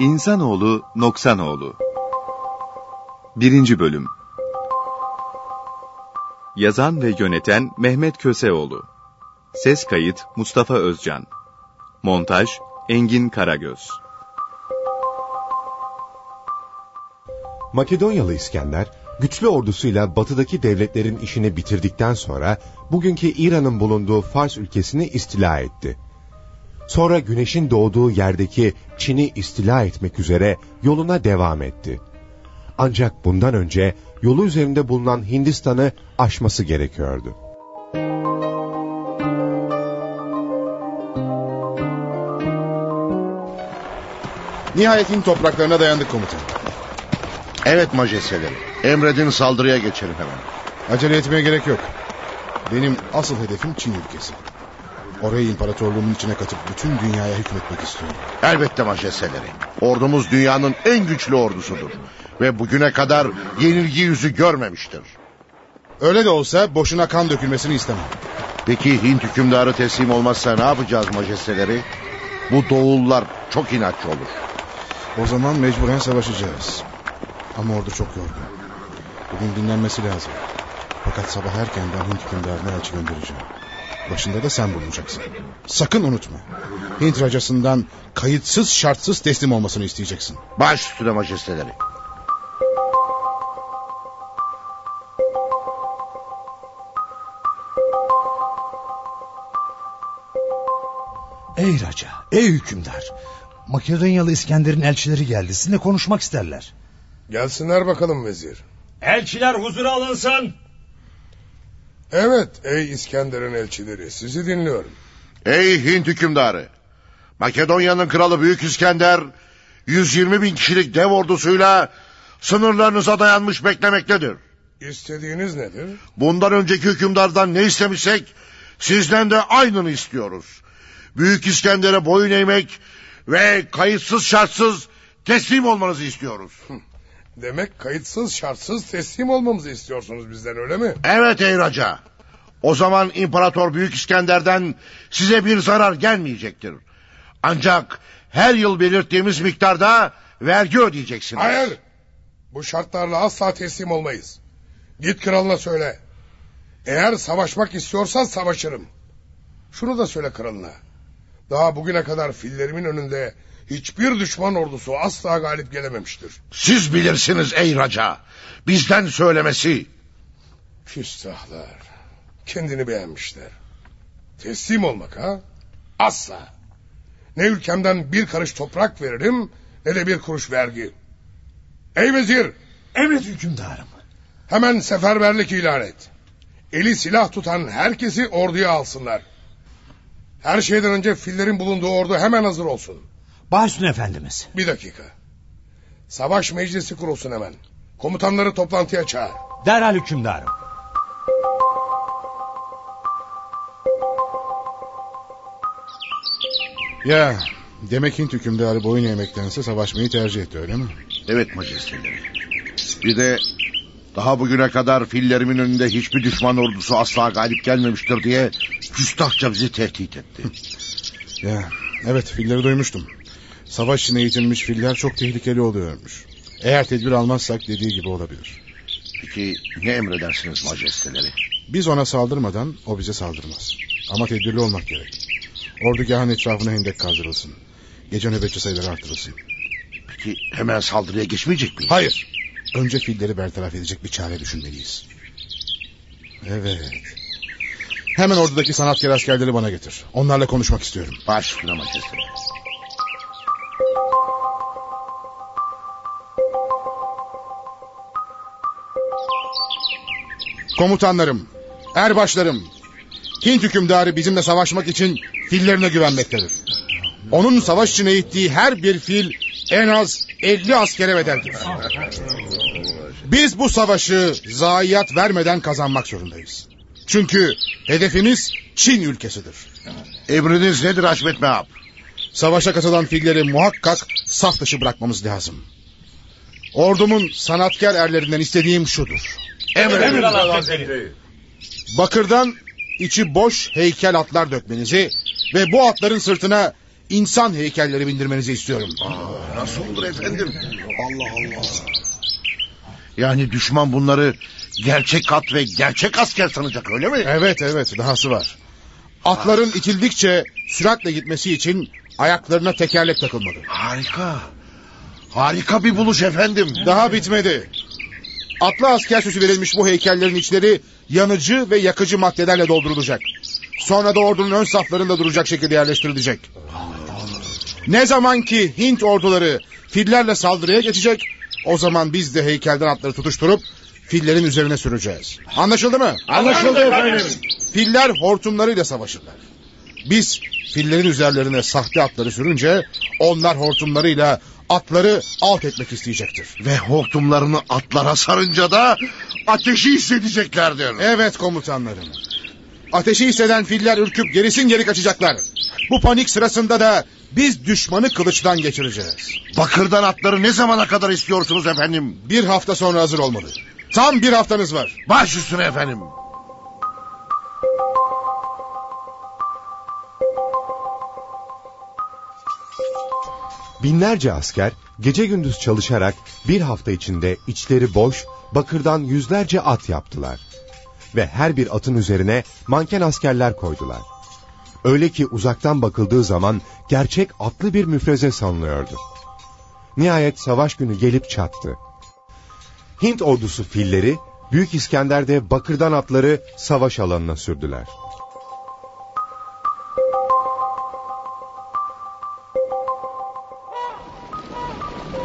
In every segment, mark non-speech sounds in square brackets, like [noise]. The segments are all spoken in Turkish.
İnsanoğlu Noksanoğlu 1. Bölüm Yazan ve yöneten Mehmet Köseoğlu Ses kayıt Mustafa Özcan Montaj Engin Karagöz Makedonyalı İskender, güçlü ordusuyla batıdaki devletlerin işini bitirdikten sonra bugünkü İran'ın bulunduğu Fars ülkesini istila etti. Sonra güneşin doğduğu yerdeki Çin'i istila etmek üzere yoluna devam etti. Ancak bundan önce yolu üzerinde bulunan Hindistan'ı aşması gerekiyordu. Nihayet Hint topraklarına dayandık komutan. Evet majesteleri. Emredin saldırıya geçelim hemen. Acele etmeye gerek yok. Benim asıl hedefim Çin ülkesi. Orayı imparatorluğumun içine katıp bütün dünyaya hükmetmek istiyorum. Elbette majesteleri. Ordumuz dünyanın en güçlü ordusudur. Ve bugüne kadar yenilgi yüzü görmemiştir. Öyle de olsa boşuna kan dökülmesini istemem. Peki Hint hükümdarı teslim olmazsa ne yapacağız majesteleri? Bu doğullar çok inatçı olur. O zaman mecburen savaşacağız. Ama ordu çok yorgun. Bugün dinlenmesi lazım. Fakat sabah erkenden Hint hükümdarına elçi göndereceğim. Başında da sen bulunacaksın. Sakın unutma. Hint racasından kayıtsız şartsız teslim olmasını isteyeceksin. Baş üstüne majesteleri. Ey raca, ey hükümdar. Makedonyalı İskender'in elçileri geldi. Sizinle konuşmak isterler. Gelsinler bakalım vezir. Elçiler huzura alınsın. Evet ey İskender'in elçileri sizi dinliyorum. Ey Hint hükümdarı. Makedonya'nın kralı Büyük İskender 120 bin kişilik dev ordusuyla sınırlarınıza dayanmış beklemektedir. İstediğiniz nedir? Bundan önceki hükümdardan ne istemişsek sizden de aynını istiyoruz. Büyük İskender'e boyun eğmek ve kayıtsız şartsız teslim olmanızı istiyoruz. Demek kayıtsız şartsız teslim olmamızı istiyorsunuz bizden öyle mi? Evet ey raca. O zaman İmparator Büyük İskender'den size bir zarar gelmeyecektir. Ancak her yıl belirttiğimiz miktarda vergi ödeyeceksiniz. Hayır. Bu şartlarla asla teslim olmayız. Git kralına söyle. Eğer savaşmak istiyorsan savaşırım. Şunu da söyle kralına. Daha bugüne kadar fillerimin önünde hiçbir düşman ordusu asla galip gelememiştir. Siz bilirsiniz ey raca. Bizden söylemesi. Küstahlar. Kendini beğenmişler. Teslim olmak ha? Asla. Ne ülkemden bir karış toprak veririm ne de bir kuruş vergi. Ey vezir! Emret hükümdarım. Hemen seferberlik ilan et. Eli silah tutan herkesi orduya alsınlar. Her şeyden önce fillerin bulunduğu ordu hemen hazır olsun. Başüstüne efendimiz. Bir dakika. Savaş meclisi kurulsun hemen. Komutanları toplantıya çağır. Derhal hükümdarım. Ya demek Hint hükümdarı boyun eğmektense savaşmayı tercih etti öyle mi? Evet majesteleri. Bir de daha bugüne kadar fillerimin önünde hiçbir düşman ordusu asla galip gelmemiştir diye küstahça bizi tehdit etti. Ya evet filleri duymuştum. Savaş için eğitilmiş filler çok tehlikeli oluyormuş. Eğer tedbir almazsak dediği gibi olabilir. Peki ne emredersiniz majesteleri? Biz ona saldırmadan o bize saldırmaz. Ama tedbirli olmak gerek. Ordugahın etrafına hendek kazdırılsın. Gece nöbetçi sayıları artırılsın. Peki hemen saldırıya geçmeyecek miyiz? Hayır. Önce filleri bertaraf edecek bir çare düşünmeliyiz. Evet. Hemen ordudaki sanatkar askerleri bana getir. Onlarla konuşmak istiyorum. Baş majesteleri. Komutanlarım, erbaşlarım, Hint hükümdarı bizimle savaşmak için fillerine güvenmektedir. Onun savaş için eğittiği her bir fil en az 50 askere bedeldir. Biz bu savaşı zayiat vermeden kazanmak zorundayız. Çünkü hedefimiz Çin ülkesidir. Emriniz nedir Haşmet Meğap? Savaşa katılan filleri muhakkak saf dışı bırakmamız lazım. Ordumun sanatkar erlerinden istediğim şudur. Emredin. Bakırdan içi boş heykel atlar dökmenizi ve bu atların sırtına insan heykelleri bindirmenizi istiyorum. Aa, nasıl olur efendim? Allah Allah. Yani düşman bunları gerçek at ve gerçek asker sanacak öyle mi? Evet evet dahası var. Atların itildikçe süratle gitmesi için ayaklarına tekerlek takılmalı. Harika. Harika bir buluş efendim. Daha bitmedi. Atlı asker süsü verilmiş bu heykellerin içleri yanıcı ve yakıcı maddelerle doldurulacak. Sonra da ordunun ön saflarında duracak şekilde yerleştirilecek. Ne zaman ki Hint orduları fillerle saldırıya geçecek, o zaman biz de heykelden atları tutuşturup fillerin üzerine süreceğiz. Anlaşıldı mı? Anlaşıldı efendim. Filler hortumlarıyla savaşırlar. Biz fillerin üzerlerine sahte atları sürünce onlar hortumlarıyla atları alt etmek isteyecektir. Ve hortumlarını atlara sarınca da ateşi hissedeceklerdir. Evet komutanlarım. Ateşi hisseden filler ürküp gerisin geri kaçacaklar. Bu panik sırasında da biz düşmanı kılıçtan geçireceğiz. Bakırdan atları ne zamana kadar istiyorsunuz efendim? Bir hafta sonra hazır olmalı. Tam bir haftanız var. Baş üstüne efendim. Binlerce asker gece gündüz çalışarak bir hafta içinde içleri boş, bakırdan yüzlerce at yaptılar. Ve her bir atın üzerine manken askerler koydular. Öyle ki uzaktan bakıldığı zaman gerçek atlı bir müfreze sanılıyordu. Nihayet savaş günü gelip çattı. Hint ordusu filleri, Büyük İskender'de bakırdan atları savaş alanına sürdüler.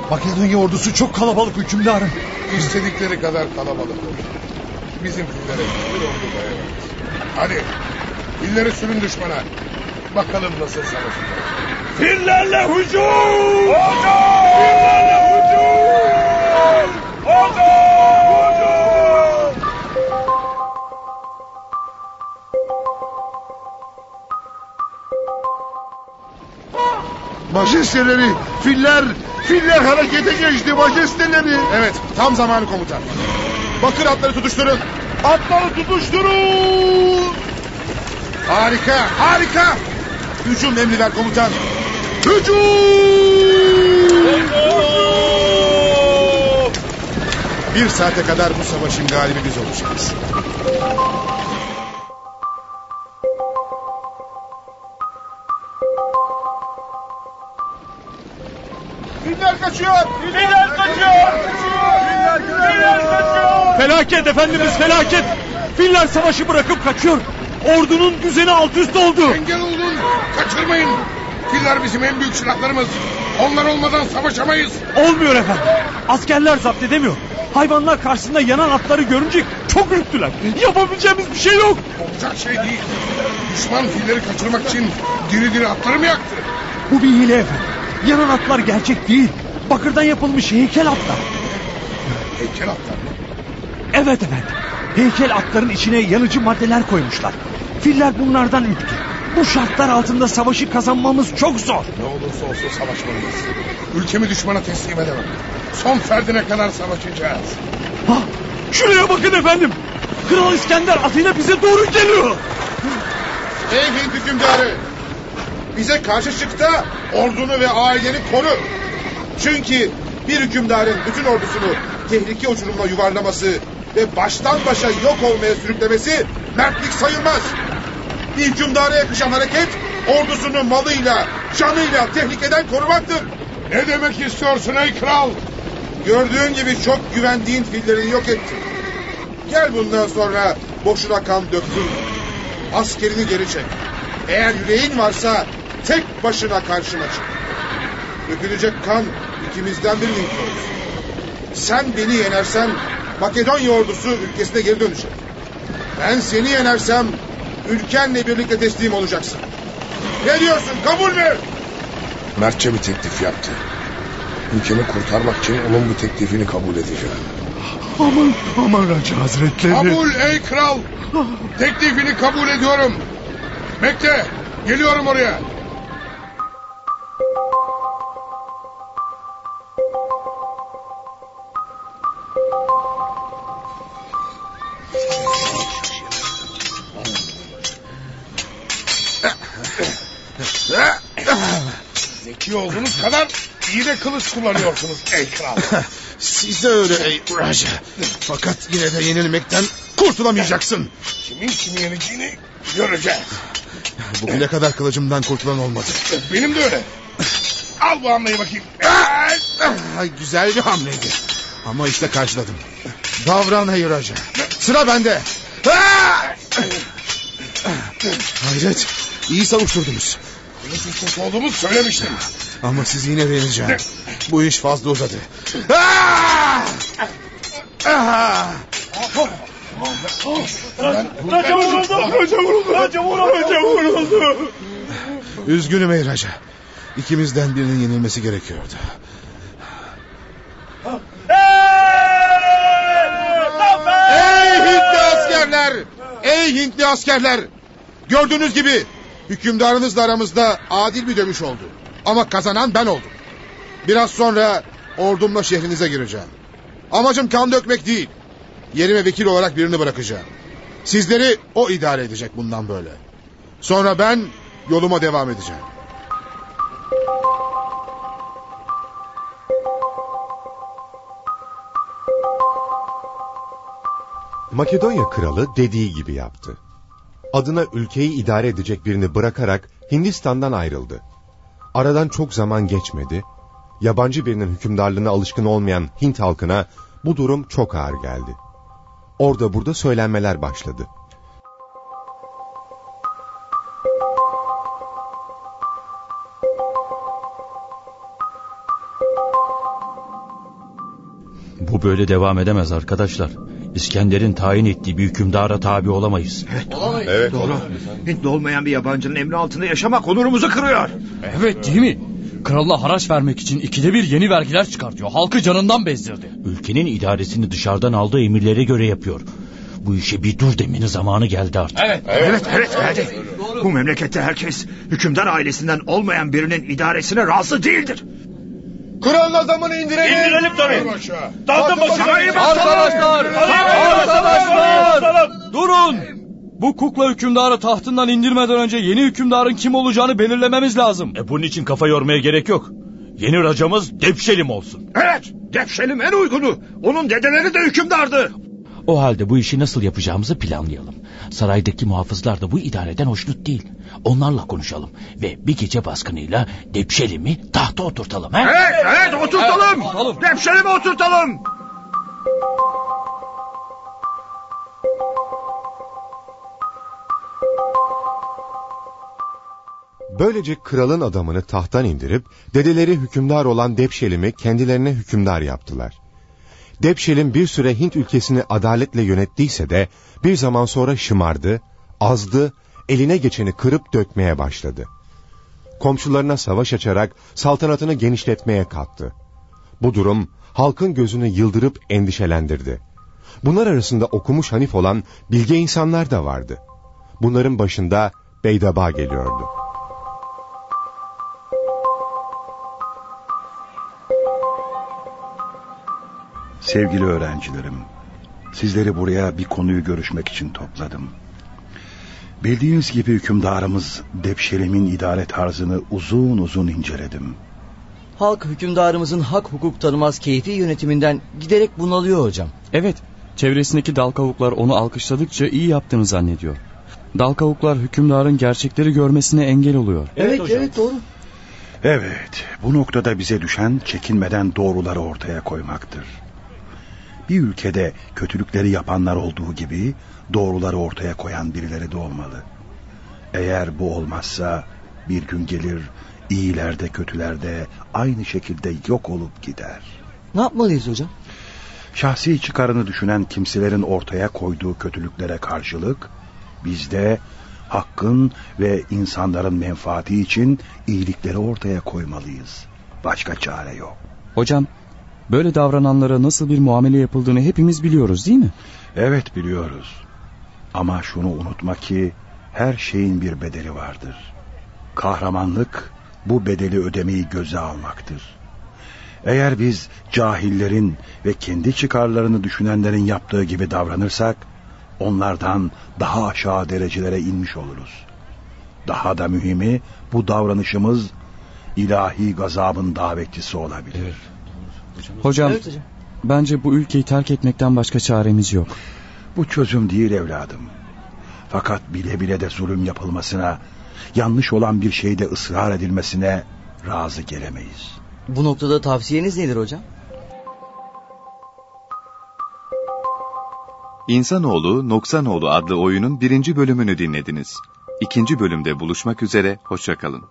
Makedonya ordusu çok kalabalık hükümdarım. İstedikleri kadar kalabalık olur. Bizim fillere bir ordu dayanamaz. Hadi filleri sürün düşmana. Bakalım nasıl savaşacak. Fillerle hücum! Fillerle hücum! Hücum! Majesteleri, filler, filler harekete geçti majesteleri. Evet tam zamanı komutan. Bakır atları tutuşturun. Atları tutuşturun. Harika harika. Hücum emri ver komutan. Hücum! Bir saate kadar bu savaşın galibi biz olacağız. Filler kaçıyor. Filler kaçıyor! Filler kaçıyor! Felaket efendimiz felaket. Filler savaşı bırakıp kaçıyor. Ordunun düzeni alt üst oldu. Engel olun. Kaçırmayın. Filler bizim en büyük silahlarımız. Onlar olmadan savaşamayız. Olmuyor efendim. Askerler zapt edemiyor. Hayvanlar karşısında yanan atları görünce çok ürktüler. Yapabileceğimiz bir şey yok. Olacak şey değil. Düşman filleri kaçırmak için diri diri atları mı yaktı? Bu bir hile efendim. Yanan atlar gerçek değil. Bakırdan yapılmış heykel atlar. Heykel atlar mı? Evet efendim. Heykel atların içine yanıcı maddeler koymuşlar. Filler bunlardan ürktü. Bu şartlar altında savaşı kazanmamız çok zor. Ne olursa olsun savaşmalıyız. Ülkemi düşmana teslim edemem. Son ferdine kadar savaşacağız. Ha, şuraya bakın efendim. Kral İskender atıyla bize doğru geliyor. Ey Hint hükümdarı. Bize karşı çık da ordunu ve aileni koru. Çünkü bir hükümdarın bütün ordusunu tehlike uçurumuna yuvarlaması ve baştan başa yok olmaya sürüklemesi mertlik sayılmaz. Bir hükümdara yakışan hareket ordusunu malıyla, canıyla tehlikeden korumaktır. Ne demek istiyorsun ey kral? Gördüğün gibi çok güvendiğin fillerini yok ettin. Gel bundan sonra boşuna kan döktün. Askerini geri çek. Eğer yüreğin varsa tek başına karşıma çık. Dökülecek kan ikimizden birinin konusu. Sen beni yenersen Makedonya ordusu ülkesine geri dönecek. Ben seni yenersem ülkenle birlikte teslim olacaksın. Ne diyorsun kabul mü? Mertçe bir teklif yaptı. Ülkemi kurtarmak için onun bu teklifini kabul edeceğim. Aman aman Raca Hazretleri. Kabul ey kral. Teklifini kabul ediyorum. Bekle. Geliyorum oraya. De kılıç kullanıyorsunuz ey kral. [laughs] Siz de öyle ey Raja. Fakat yine de yenilmekten kurtulamayacaksın. Kimin kimi yeneceğini göreceğiz. Bugüne kadar kılıcımdan kurtulan olmadı. Benim de öyle. Al bu hamleyi bakayım. Ay, güzel bir hamleydi. Ama işte karşıladım. Davran ey Raja. Sıra bende. Hayret. İyi savuşturdunuz. Kılıç ustası olduğumu söylemiştim. Ama siz yine yeneceğim. Bu iş fazla uzadı. Raca vuruldu. Raca vuruldu. Raca vuruldu. Raca vuruldu. Üzgünüm ey Raja. İkimizden birinin yenilmesi gerekiyordu. Ey Hintli askerler! Ey Hintli askerler! Gördüğünüz gibi hükümdarınızla aramızda adil bir dövüş oldu. Ama kazanan ben oldum. Biraz sonra ordumla şehrinize gireceğim. Amacım kan dökmek değil. Yerime vekil olarak birini bırakacağım. Sizleri o idare edecek bundan böyle. Sonra ben yoluma devam edeceğim. Makedonya kralı dediği gibi yaptı. Adına ülkeyi idare edecek birini bırakarak Hindistan'dan ayrıldı. Aradan çok zaman geçmedi. Yabancı birinin hükümdarlığına alışkın olmayan Hint halkına bu durum çok ağır geldi. Orada burada söylenmeler başladı. Bu böyle devam edemez arkadaşlar. İskender'in tayin ettiği bir hükümdara tabi olamayız. Evet, Doğru. Hintli olmayan bir yabancının emri altında yaşamak onurumuzu kırıyor. Evet değil mi? Kralına haraç vermek için ikide bir yeni vergiler çıkartıyor. Halkı canından bezdirdi. Ülkenin idaresini dışarıdan aldığı emirlere göre yapıyor. Bu işe bir dur demenin zamanı geldi artık. Evet, evet, evet geldi. Bu memlekette herkes hükümdar ailesinden olmayan birinin idaresine razı değildir. Kralın adamını indirelim. İndirelim tabii. Dağıtın başına. Arkadaşlar! Arkadaşlar! Durun! Bu kukla hükümdarı tahtından indirmeden önce yeni hükümdarın kim olacağını belirlememiz lazım. E bunun için kafa yormaya gerek yok. Yeni racamız Depşelim olsun. Evet, Defşelim en uygunu. Onun dedeleri de hükümdardı. O halde bu işi nasıl yapacağımızı planlayalım. Saraydaki muhafızlar da bu idareden hoşnut değil. Onlarla konuşalım ve bir gece baskınıyla Depşelim'i tahta oturtalım. He? Evet, evet oturtalım. Defşelim'i oturtalım. Böylece kralın adamını tahttan indirip dedeleri hükümdar olan Depşelim'i kendilerine hükümdar yaptılar. Depşelim bir süre Hint ülkesini adaletle yönettiyse de bir zaman sonra şımardı, azdı, eline geçeni kırıp dökmeye başladı. Komşularına savaş açarak saltanatını genişletmeye kalktı. Bu durum halkın gözünü yıldırıp endişelendirdi. Bunlar arasında okumuş Hanif olan bilge insanlar da vardı. Bunların başında Beydaba geliyordu. Sevgili öğrencilerim, sizleri buraya bir konuyu görüşmek için topladım. Bildiğiniz gibi hükümdarımız Depşelim'in idare tarzını uzun uzun inceledim. Halk hükümdarımızın hak hukuk tanımaz keyfi yönetiminden giderek bunalıyor hocam. Evet, çevresindeki dal kavuklar onu alkışladıkça iyi yaptığını zannediyor. Dal kavuklar hükümdarın gerçekleri görmesine engel oluyor. Evet, evet, doğru. Evet, bu noktada bize düşen çekinmeden doğruları ortaya koymaktır. Bir ülkede kötülükleri yapanlar olduğu gibi doğruları ortaya koyan birileri de olmalı. Eğer bu olmazsa bir gün gelir iyiler de kötüler de aynı şekilde yok olup gider. Ne yapmalıyız hocam? Şahsi çıkarını düşünen kimselerin ortaya koyduğu kötülüklere karşılık biz de hakkın ve insanların menfaati için iyilikleri ortaya koymalıyız. Başka çare yok. Hocam, böyle davrananlara nasıl bir muamele yapıldığını hepimiz biliyoruz değil mi? Evet biliyoruz. Ama şunu unutma ki her şeyin bir bedeli vardır. Kahramanlık bu bedeli ödemeyi göze almaktır. Eğer biz cahillerin ve kendi çıkarlarını düşünenlerin yaptığı gibi davranırsak onlardan daha aşağı derecelere inmiş oluruz. Daha da mühimi bu davranışımız ilahi gazabın davetçisi olabilir. Hocam, Evet hocam. bence bu ülkeyi terk etmekten başka çaremiz yok. Bu çözüm değil evladım. Fakat bile bile de zulüm yapılmasına, yanlış olan bir şeyde ısrar edilmesine razı gelemeyiz. Bu noktada tavsiyeniz nedir hocam? İnsanoğlu Noksanoğlu adlı oyunun birinci bölümünü dinlediniz. İkinci bölümde buluşmak üzere, hoşçakalın.